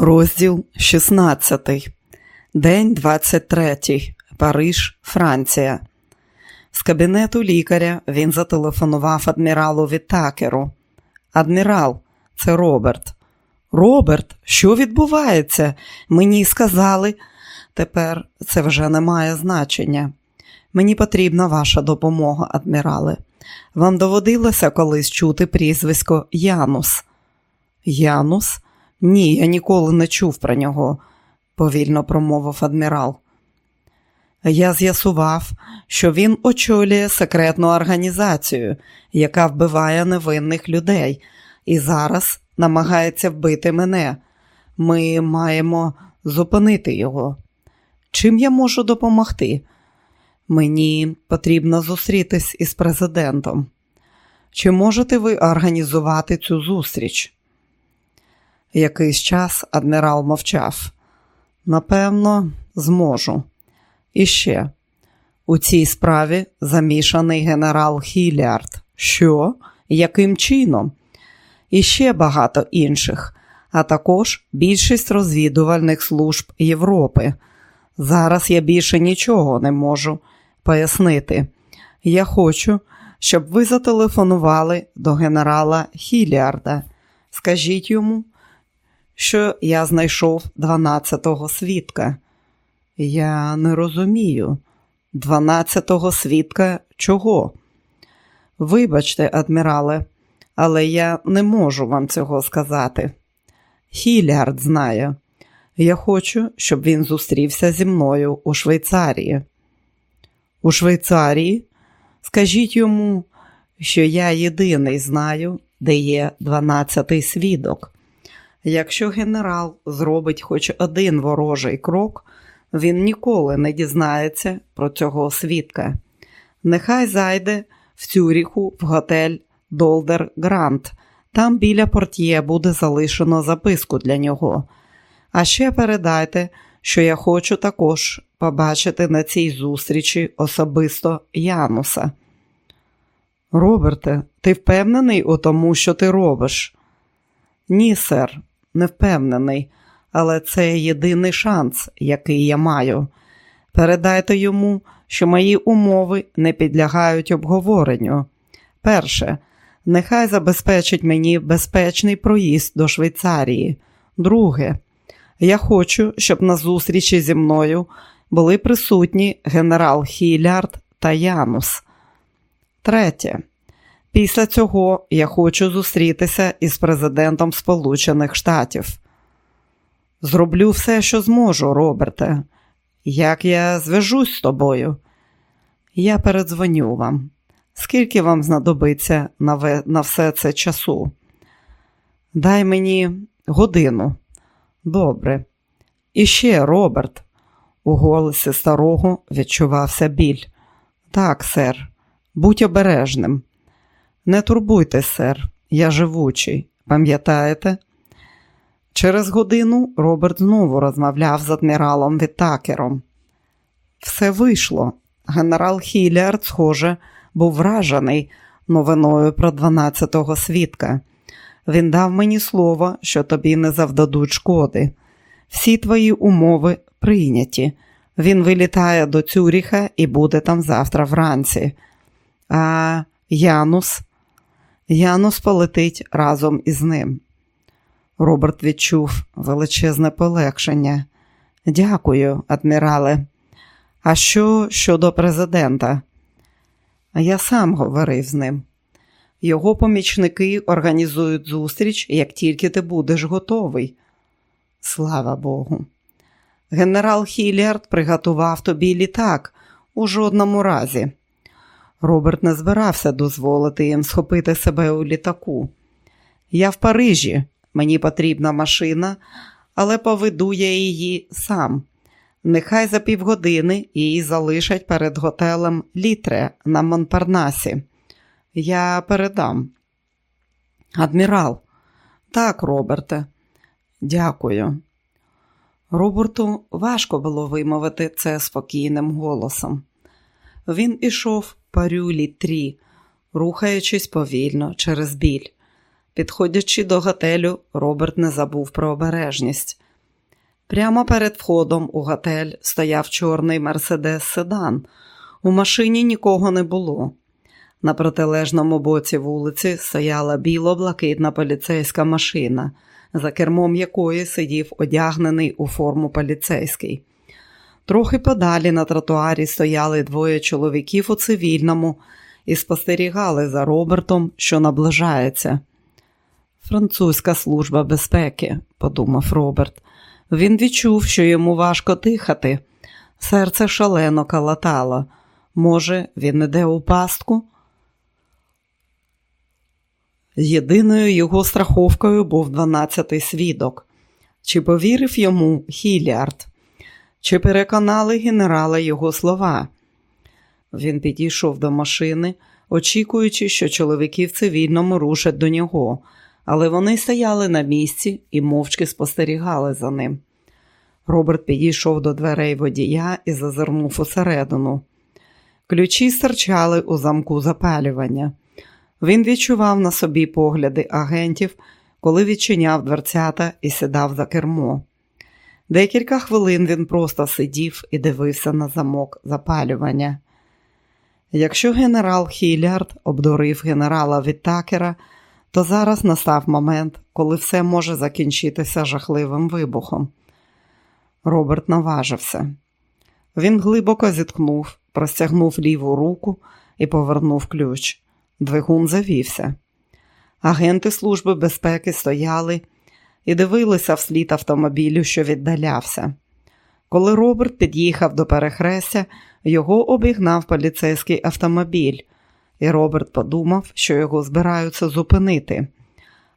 Розділ 16. День 23. Париж, Франція. З кабінету лікаря він зателефонував адміралу Вітакеру. Адмірал, це Роберт. Роберт, що відбувається? Мені сказали. Тепер це вже не має значення. Мені потрібна ваша допомога, адмірале. Вам доводилося колись чути прізвисько Янус? Янус? Ні, я ніколи не чув про нього, повільно промовив адмірал. Я з'ясував, що він очолює секретну організацію, яка вбиває невинних людей, і зараз намагається вбити мене. Ми маємо зупинити його. Чим я можу допомогти? Мені потрібно зустрітись із президентом. Чи можете ви організувати цю зустріч? Якийсь час адмірал мовчав. Напевно, зможу. І ще у цій справі замішаний генерал Хілярд. Що? Яким чином? І ще багато інших, а також більшість розвідувальних служб Європи. Зараз я більше нічого не можу пояснити. Я хочу, щоб ви зателефонували до генерала Хілярда. Скажіть йому, що я знайшов 12-го свідка. Я не розумію, 12-го свідка чого? Вибачте, адмірале, але я не можу вам цього сказати. Хілярд знає. Я хочу, щоб він зустрівся зі мною у Швейцарії. У Швейцарії? Скажіть йому, що я єдиний знаю, де є 12-й свідок. Якщо генерал зробить хоч один ворожий крок, він ніколи не дізнається про цього свідка. Нехай зайде в Цюріху в готель Долдер Грант. Там біля портьє буде залишено записку для нього. А ще передайте, що я хочу також побачити на цій зустрічі особисто Януса. Роберте, ти впевнений у тому, що ти робиш? Ні, сер, не впевнений, але це єдиний шанс, який я маю. Передайте йому, що мої умови не підлягають обговоренню. Перше, нехай забезпечить мені безпечний проїзд до Швейцарії. Друге, я хочу, щоб на зустрічі зі мною були присутні генерал Хілярд та Янус. Третє. Після цього я хочу зустрітися із президентом Сполучених Штатів. Зроблю все, що зможу, Роберте. Як я зв'яжусь з тобою? Я передзвоню вам. Скільки вам знадобиться на, на все це часу? Дай мені годину. Добре. І ще, Роберт, у голосі старого відчувався біль. Так, сер, будь обережним. Не турбуйте, сер, я живучий, пам'ятаєте? Через годину Роберт знову розмовляв з адміралом Вітакером. Все вийшло. Генерал Хілярд, схоже, був вражений новиною про 12-го свідка. Він дав мені слово, що тобі не завдадуть шкоди. Всі твої умови прийняті. Він вилітає до Цюріха і буде там завтра вранці. А Янус Янус полетить разом із ним. Роберт відчув величезне полегшення. Дякую, адмірале. А що щодо президента? Я сам говорив з ним. Його помічники організують зустріч, як тільки ти будеш готовий. Слава Богу. Генерал Хілярд приготував тобі літак у жодному разі. Роберт не збирався дозволити їм схопити себе у літаку. Я в Парижі, мені потрібна машина, але поведу я її сам. Нехай за півгодини її залишать перед готелем Літре на Монпарнасі. Я передам. Адмірал, так, Роберте, дякую. Роберту важко було вимовити це спокійним голосом. Він ішов парюлі трі, рухаючись повільно через біль. Підходячи до готелю, Роберт не забув про обережність. Прямо перед входом у готель стояв чорний Мерседес Седан. У машині нікого не було. На протилежному боці вулиці стояла біло-блакитна поліцейська машина, за кермом якої сидів одягнений у форму поліцейський. Трохи подалі на тротуарі стояли двоє чоловіків у цивільному і спостерігали за Робертом, що наближається. Французька служба безпеки, подумав Роберт. Він відчув, що йому важко дихати. Серце шалено калатало. Може, він іде у пастку? Єдиною його страховкою був дванадцятий свідок. Чи повірив йому Хіліард? Чи переконали генерала його слова? Він підійшов до машини, очікуючи, що чоловіки в цивільному рушать до нього, але вони стояли на місці і мовчки спостерігали за ним. Роберт підійшов до дверей водія і зазирнув усередину. Ключі стирчали у замку запалювання. Він відчував на собі погляди агентів, коли відчиняв дверцята і сідав за кермо. Декілька хвилин він просто сидів і дивився на замок запалювання. Якщо генерал Хілярд обдурив генерала Віттакера, то зараз настав момент, коли все може закінчитися жахливим вибухом. Роберт наважився. Він глибоко зіткнув, простягнув ліву руку і повернув ключ. Двигун завівся. Агенти Служби безпеки стояли і дивилися вслід автомобілю, що віддалявся. Коли Роберт під'їхав до перехрестя, його обігнав поліцейський автомобіль, і Роберт подумав, що його збираються зупинити.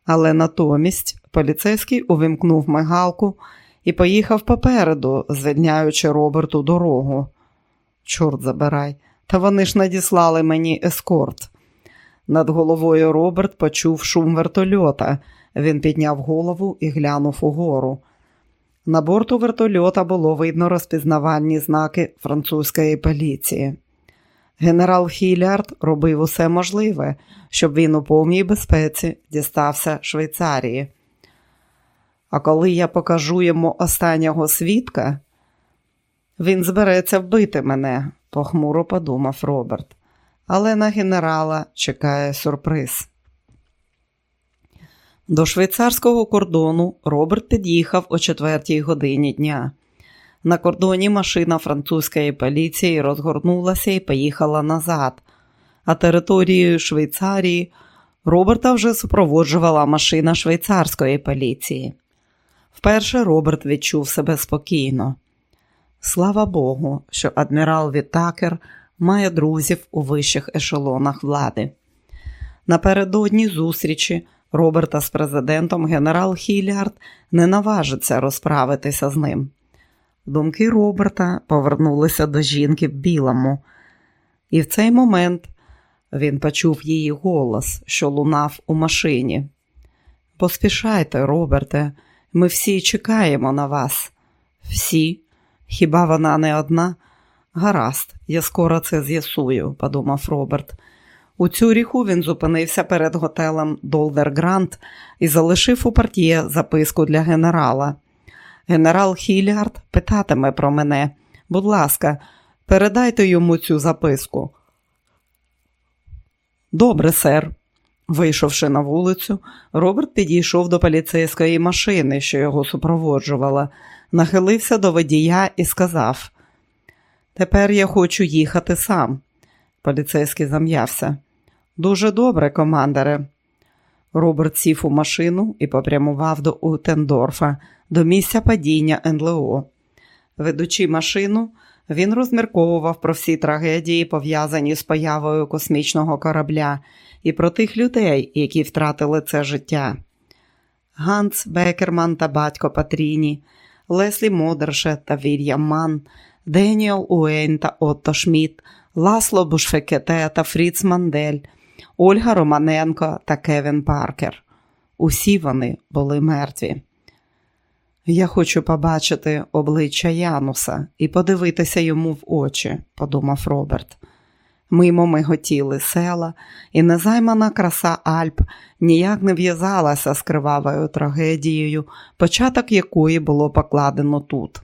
Але натомість поліцейський увімкнув мигалку і поїхав попереду, звільняючи Роберту дорогу. Чорт забирай, та вони ж надіслали мені ескорт. Над головою Роберт почув шум вертольота. Він підняв голову і глянув угору. На борту вертольота було видно розпізнавальні знаки французької поліції. Генерал Хілярд робив усе можливе, щоб він у повній безпеці дістався Швейцарії. А коли я покажу йому останнього свідка, він збереться вбити мене, похмуро подумав Роберт. Але на генерала чекає сюрприз. До швейцарського кордону Роберт під'їхав о четвертій годині дня. На кордоні машина французької поліції розгорнулася і поїхала назад, а територією Швейцарії Роберта вже супроводжувала машина швейцарської поліції. Вперше Роберт відчув себе спокійно. Слава Богу, що адмірал Вітакер має друзів у вищих ешелонах влади. Напередодні зустрічі Роберта з президентом генерал Хілярд не наважиться розправитися з ним. Думки Роберта повернулися до жінки в білому, і в цей момент він почув її голос, що лунав у машині. Поспішайте, Роберте, ми всі чекаємо на вас. Всі, хіба вона не одна? Гаразд, я скоро це з'ясую, подумав Роберт. У Цюріху він зупинився перед готелем Долдер Грант і залишив у партіє записку для генерала. Генерал Хілярд питатиме про мене. Будь ласка, передайте йому цю записку. Добре, сер. Вийшовши на вулицю, Роберт підійшов до поліцейської машини, що його супроводжувала, нахилився до водія і сказав: Тепер я хочу їхати сам. Поліцейський зам'явся. Дуже добре, командире. Роберт сів у машину і попрямував до Утендорфа, до місця падіння НЛО. Ведучи машину, він розмірковував про всі трагедії, пов'язані з появою космічного корабля, і про тих людей, які втратили це життя. Ганс Бекерман та батько Патріні, Леслі Модерше та Вільям Ман, Деніел Уейн та Отто Шмідт, Ласло Бушфекете та Фріц Мандель, Ольга Романенко та Кевін Паркер. Усі вони були мертві. Я хочу побачити обличчя Януса і подивитися йому в очі, подумав Роберт. Мимо миготіли села, і незаймана краса Альп ніяк не в'язалася з кривавою трагедією, початок якої було покладено тут.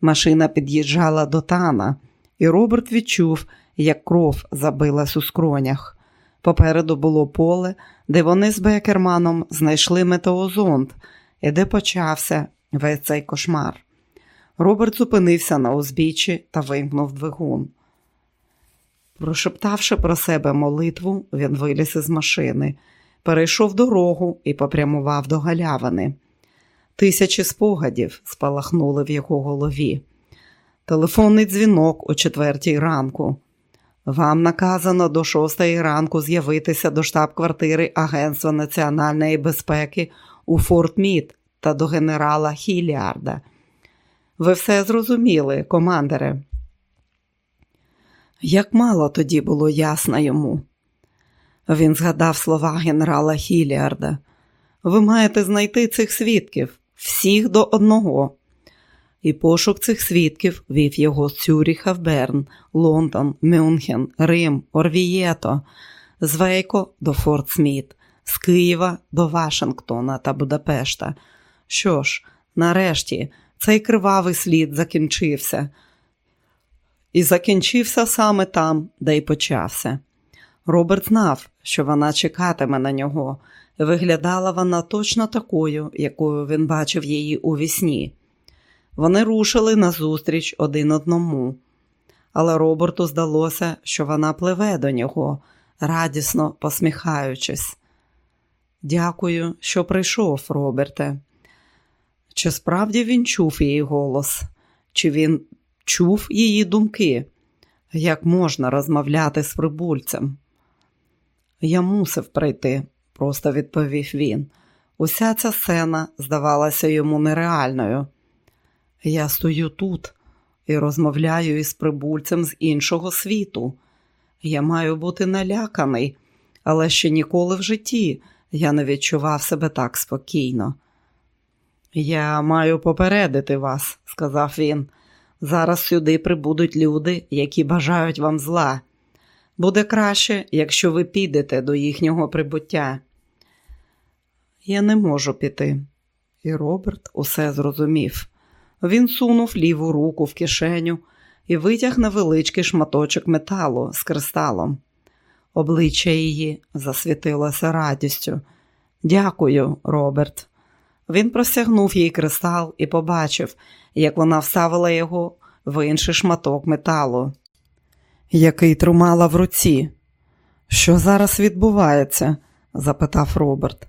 Машина під'їжджала до тана, і Роберт відчув, як кров забилась у скронях. Попереду було поле, де вони з Бекерманом знайшли метеозонд, і де почався весь цей кошмар. Роберт зупинився на узбіччі та вимкнув двигун. Прошептавши про себе молитву, він виліз із машини, перейшов дорогу і попрямував до галявини. Тисячі спогадів спалахнули в його голові. Телефонний дзвінок о четвертій ранку. Вам наказано до шостої ранку з'явитися до штаб-квартири Агентства національної безпеки у Форт Мід та до генерала Хіліарда. Ви все зрозуміли, командире. Як мало тоді було ясно йому. Він згадав слова генерала Хіліарда. Ви маєте знайти цих свідків, всіх до одного. І пошук цих свідків вів його з Цюріха в Берн, Лондон, Мюнхен, Рим, Орвієто, з Вейко до Форт Сміт, з Києва до Вашингтона та Будапешта. Що ж, нарешті, цей кривавий слід закінчився. І закінчився саме там, де й почався. Роберт знав, що вона чекатиме на нього. Виглядала вона точно такою, якою він бачив її у вісні. Вони рушили назустріч один одному, але Роберту здалося, що вона пливе до нього, радісно посміхаючись. Дякую, що прийшов, Роберте. Чи справді він чув її голос, чи він чув її думки? Як можна розмовляти з прибульцем? Я мусив прийти, просто відповів він. Уся ця сцена здавалася йому нереальною. Я стою тут і розмовляю із прибульцем з іншого світу. Я маю бути наляканий, але ще ніколи в житті я не відчував себе так спокійно. Я маю попередити вас, сказав він. Зараз сюди прибудуть люди, які бажають вам зла. Буде краще, якщо ви підете до їхнього прибуття. Я не можу піти. І Роберт усе зрозумів. Він сунув ліву руку в кишеню і витяг невеличкий шматочок металу з кристалом. Обличчя її засвітилося радістю. Дякую, Роберт. Він простягнув їй кристал і побачив, як вона вставила його в інший шматок металу, який тримала в руці. Що зараз відбувається? запитав Роберт.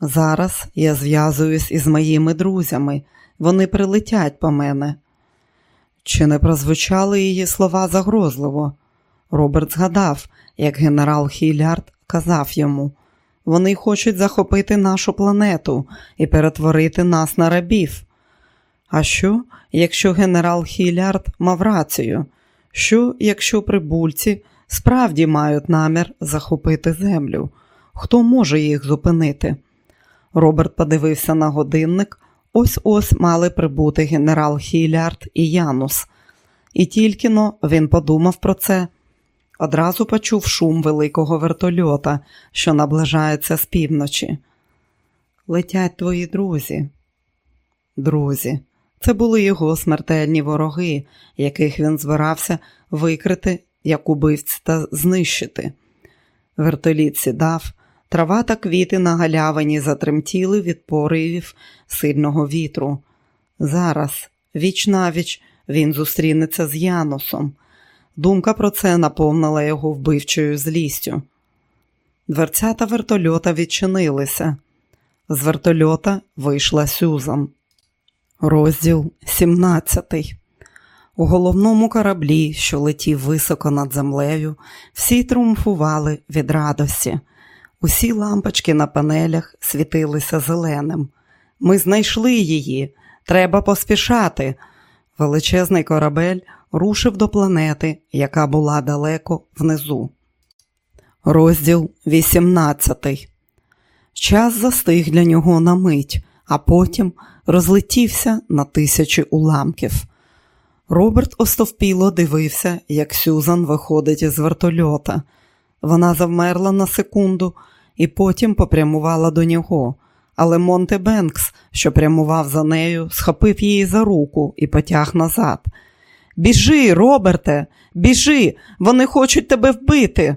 Зараз я зв'язуюсь із моїми друзями, вони прилетять по мене. Чи не прозвучали її слова загрозливо? Роберт згадав, як генерал Хілярд казав йому. Вони хочуть захопити нашу планету і перетворити нас на рабів. А що, якщо генерал Хілярд мав рацію? Що, якщо прибульці справді мають намір захопити землю? Хто може їх зупинити? Роберт подивився на годинник. Ось ось мали прибути генерал Хілярд і Янус. І тільки но він подумав про це, одразу почув шум великого вертольота, що наближається з півночі. Летять твої друзі. Друзі, це були його смертельні вороги, яких він збирався викрити, як убивць та знищити. Вертоліт сідав, трава та квіти на галявині затремтіли від поривів сильного вітру. Зараз, віч навіч, він зустрінеться з Янусом. Думка про це наповнила його вбивчою злістю. Дверцята вертольота відчинилися. З вертольота вийшла Сюзан. Розділ 17 У головному кораблі, що летів високо над землею, всі тріумфували від радості. Усі лампочки на панелях світилися зеленим. Ми знайшли її. Треба поспішати. Величезний корабель рушив до планети, яка була далеко внизу. Розділ 18 Час застиг для нього на мить, а потім розлетівся на тисячі уламків. Роберт остовпіло дивився, як Сюзан виходить із вертольота. Вона завмерла на секунду і потім попрямувала до нього. Але Монте Бенкс, що прямував за нею, схопив її за руку і потяг назад. Біжи, Роберте, біжи, вони хочуть тебе вбити.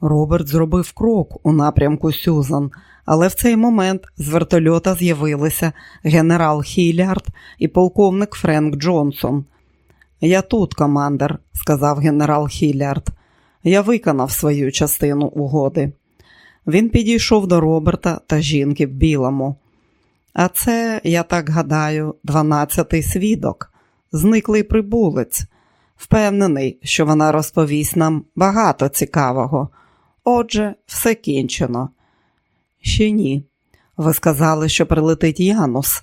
Роберт зробив крок у напрямку Сюзан, але в цей момент з вертольота з'явилися генерал Хілярд і полковник Френк Джонсон. Я тут, командир, сказав генерал Хілярд. Я виконав свою частину угоди. Він підійшов до Роберта та жінки в білому. А це, я так гадаю, дванадцятий свідок, зниклий прибулець. Впевнений, що вона розповість нам багато цікавого. Отже, все кінчено. Ще ні. Ви сказали, що прилетить Янус.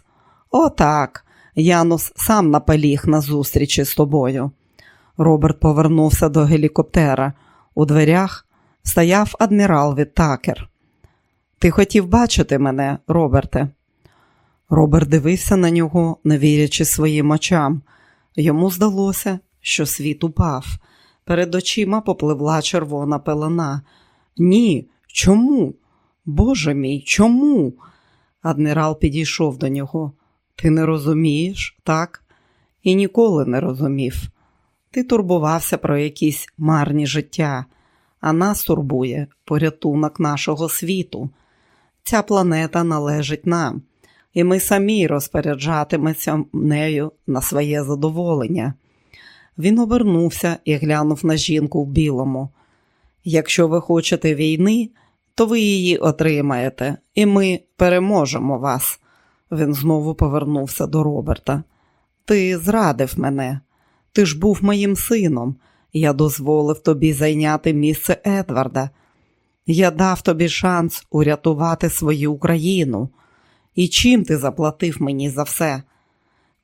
Отак. Янус сам наполіг на зустрічі з тобою. Роберт повернувся до гелікоптера. У дверях стояв адмірал Віттакер. Ти хотів бачити мене, Роберте? Роберт дивився на нього, не вірячи своїм очам. Йому здалося, що світ упав. Перед очима попливла червона пелена. Ні, чому? Боже мій, чому? Адмірал підійшов до нього. Ти не розумієш, так? І ніколи не розумів. Ти турбувався про якісь марні життя, а нас турбує порятунок нашого світу. Ця планета належить нам, і ми самі розпоряджатимемося нею на своє задоволення. Він обернувся і глянув на жінку в білому. Якщо ви хочете війни, то ви її отримаєте, і ми переможемо вас. Він знову повернувся до Роберта. Ти зрадив мене. Ти ж був моїм сином. Я дозволив тобі зайняти місце Едварда. Я дав тобі шанс урятувати свою Україну. І чим ти заплатив мені за все?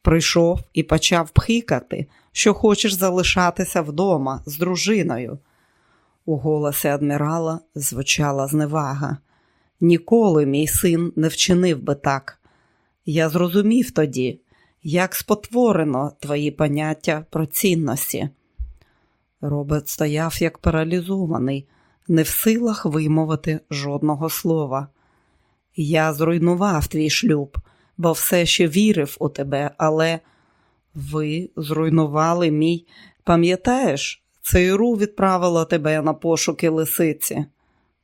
Прийшов і почав пхикати, що хочеш залишатися вдома з дружиною. У голосі адмірала звучала зневага. Ніколи мій син не вчинив би так. Я зрозумів тоді, як спотворено твої поняття про цінності. Роберт стояв як паралізований, не в силах вимовити жодного слова. Я зруйнував твій шлюб, бо все ще вірив у тебе, але ви зруйнували мій. Пам'ятаєш, ЦРУ відправило тебе на пошуки лисиці.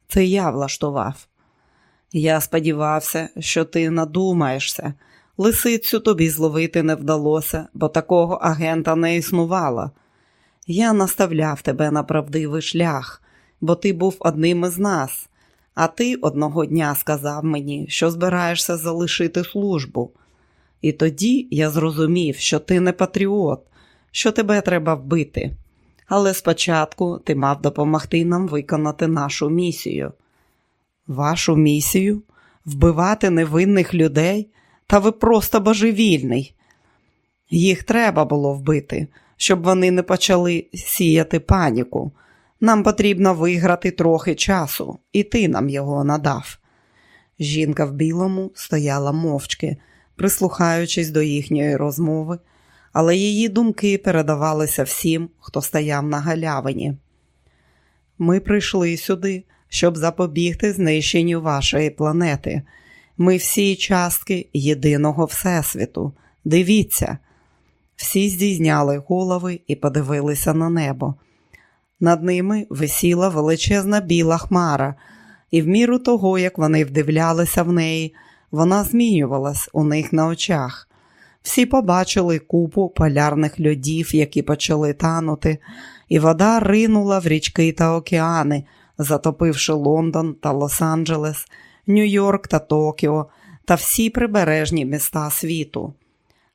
Це я влаштував. Я сподівався, що ти надумаєшся. Лисицю тобі зловити не вдалося, бо такого агента не існувало. Я наставляв тебе на правдивий шлях, бо ти був одним із нас, а ти одного дня сказав мені, що збираєшся залишити службу. І тоді я зрозумів, що ти не патріот, що тебе треба вбити. Але спочатку ти мав допомогти нам виконати нашу місію. Вашу місію вбивати невинних людей, та ви просто божевільний. Їх треба було вбити, щоб вони не почали сіяти паніку. Нам потрібно виграти трохи часу, і ти нам його надав. Жінка в білому стояла мовчки, прислухаючись до їхньої розмови, але її думки передавалися всім, хто стояв на галявині. Ми прийшли сюди, щоб запобігти знищенню вашої планети. Ми всі частки єдиного Всесвіту. Дивіться. Всі здійняли голови і подивилися на небо. Над ними висіла величезна біла хмара, і в міру того, як вони вдивлялися в неї, вона змінювалась у них на очах. Всі побачили купу полярних льодів, які почали танути, і вода ринула в річки та океани, затопивши Лондон та Лос-Анджелес, Нью-Йорк та Токіо та всі прибережні міста світу.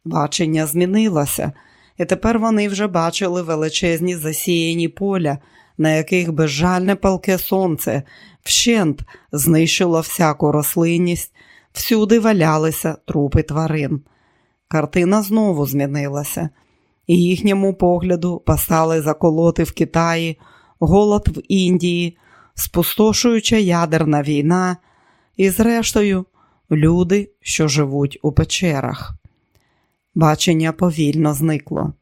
Бачення змінилося, і тепер вони вже бачили величезні засіяні поля, на яких безжальне палке сонце вщент знищило всяку рослинність, всюди валялися трупи тварин. Картина знову змінилася, і їхньому погляду постали заколоти в Китаї, голод в Індії, спустошуюча ядерна війна і, зрештою, люди, що живуть у печерах. Бачення повільно зникло.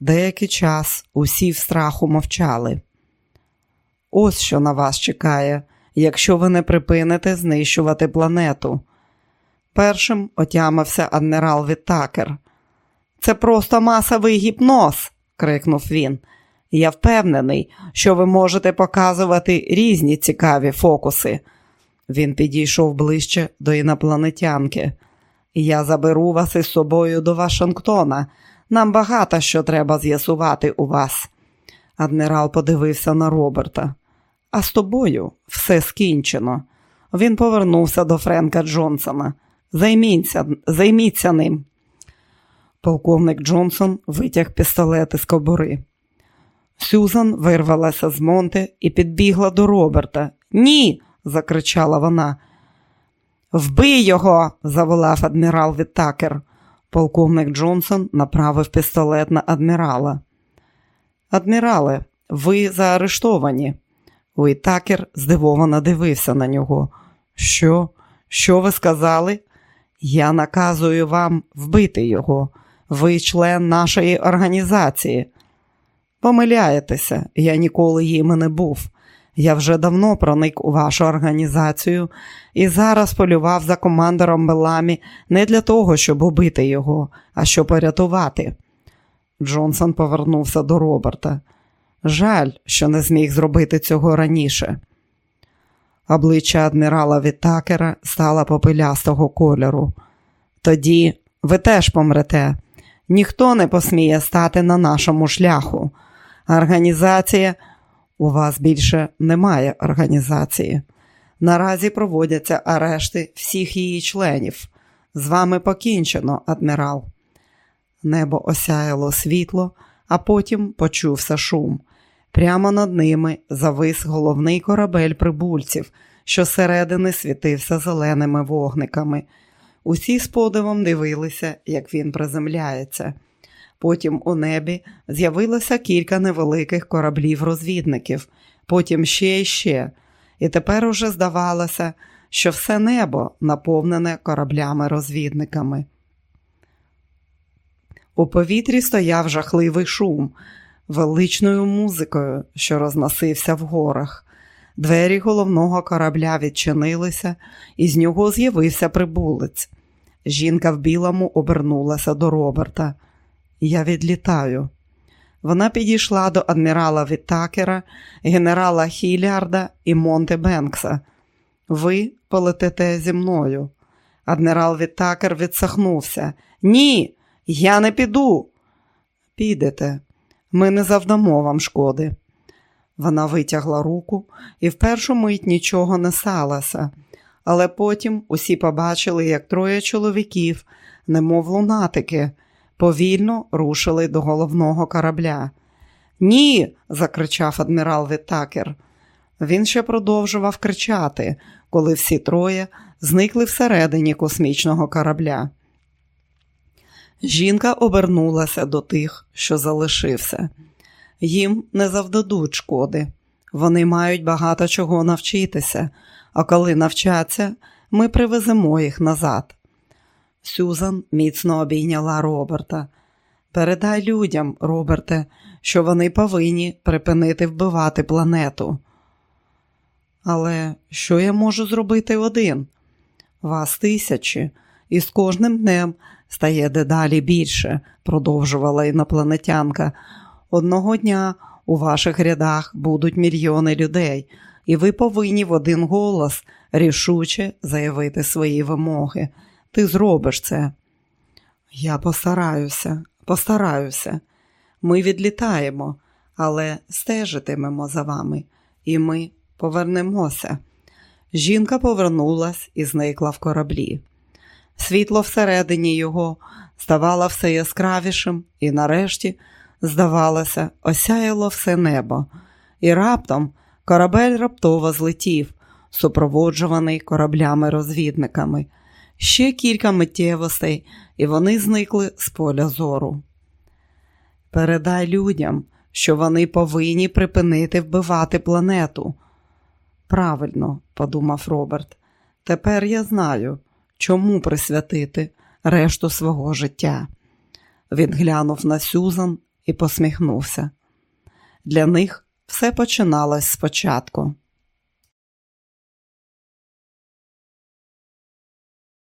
Деякий час усі в страху мовчали. Ось що на вас чекає, якщо ви не припините знищувати планету. Першим отямився адмірал Віттакер. Це просто масовий гіпноз, крикнув він. Я впевнений, що ви можете показувати різні цікаві фокуси. Він підійшов ближче до інопланетянки. Я заберу вас із собою до Вашингтона. Нам багато що треба з'ясувати у вас. Адмірал подивився на Роберта. А з тобою все скінчено. Він повернувся до Френка Джонсона. Займіться, займіться ним. Полковник Джонсон витяг пістолет із кобури. Сюзан вирвалася з Монте і підбігла до Роберта. Ні, закричала вона. Вбий його, заволав адмірал Віттакер. Полковник Джонсон направив пістолет на адмірала. Адмірале, ви заарештовані. Уітакер здивовано дивився на нього. Що? Що ви сказали? Я наказую вам вбити його. Ви член нашої організації. Помиляєтеся, я ніколи їм не був. Я вже давно проник у вашу організацію і зараз полював за командором Беламі не для того, щоб убити його, а щоб порятувати. Джонсон повернувся до Роберта. Жаль, що не зміг зробити цього раніше. Обличчя адмірала Вітакера стало попелястого кольору. Тоді ви теж помрете. Ніхто не посміє стати на нашому шляху. Організація у вас більше немає організації. Наразі проводяться арешти всіх її членів. З вами покінчено, адмірал. Небо осяяло світло, а потім почувся шум. Прямо над ними завис головний корабель прибульців, що зсередини світився зеленими вогниками. Усі з подивом дивилися, як він приземляється. Потім у небі з'явилося кілька невеликих кораблів-розвідників, потім ще і ще, і тепер уже здавалося, що все небо наповнене кораблями-розвідниками. У повітрі стояв жахливий шум, величною музикою, що розносився в горах. Двері головного корабля відчинилися, і з нього з'явився прибулець. Жінка в білому обернулася до Роберта. Я відлітаю. Вона підійшла до адмірала Віттакера, генерала Хілярда і Монте Бенкса. Ви полетите зі мною. Адмірал Віттакер відсахнувся. Ні, я не піду. Підете, ми не завдамо вам шкоди. Вона витягла руку і в першу мить нічого не сталося, але потім усі побачили, як троє чоловіків, немов лунатики, повільно рушили до головного корабля. Ні, закричав адмірал Вітакер. Він ще продовжував кричати, коли всі троє зникли всередині космічного корабля. Жінка обернулася до тих, що залишився. Їм не завдадуть шкоди. Вони мають багато чого навчитися, а коли навчаться, ми привеземо їх назад. Сюзан міцно обійняла Роберта. Передай людям, Роберте, що вони повинні припинити вбивати планету. Але що я можу зробити один? Вас тисячі, і з кожним днем стає дедалі більше, продовжувала інопланетянка. Одного дня у ваших рядах будуть мільйони людей, і ви повинні в один голос рішуче заявити свої вимоги. Ти зробиш це. Я постараюся, постараюся. Ми відлітаємо, але стежитимемо за вами, і ми повернемося. Жінка повернулась і зникла в кораблі. Світло всередині його ставало все яскравішим і, нарешті, здавалося, осяяло все небо, і раптом корабель раптово злетів, супроводжуваний кораблями-розвідниками. Ще кілька миттєвостей, і вони зникли з поля зору. Передай людям, що вони повинні припинити вбивати планету. Правильно, подумав Роберт, тепер я знаю, чому присвятити решту свого життя. Він глянув на Сюзан і посміхнувся. Для них все починалось спочатку.